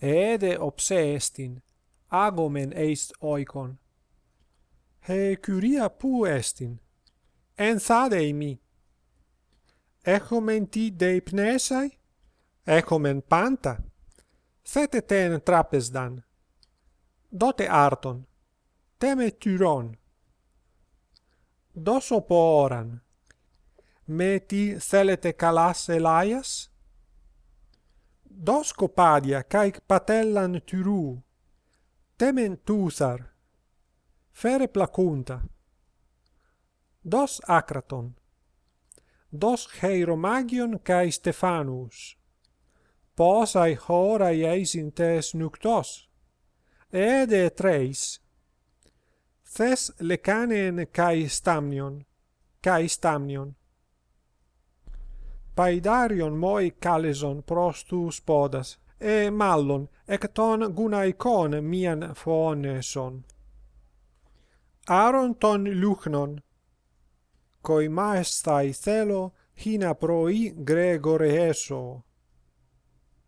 Ede opse estin, agomen eist oikon. He curia pu estin, en mi. Echomen ti deipnesai, echomen panta, thete ten trapesdan. Dote arton, teme tyron. Doso poran, me ti thelete calas Elias? dos copadia caic patellan tyru, temen tusar, fere placunta, dos acraton, dos hieromagion cae Stefanus, pos ai horai eis in tes nuctos, ede treis, thes lecanen cae stamnion, cae stamnion, paidarion moi caleson prostu spodas e mallon, ecton ton gunaicon mian foneson. Aron ton luchnon, coi maestai thelo, hina proi gregore eso.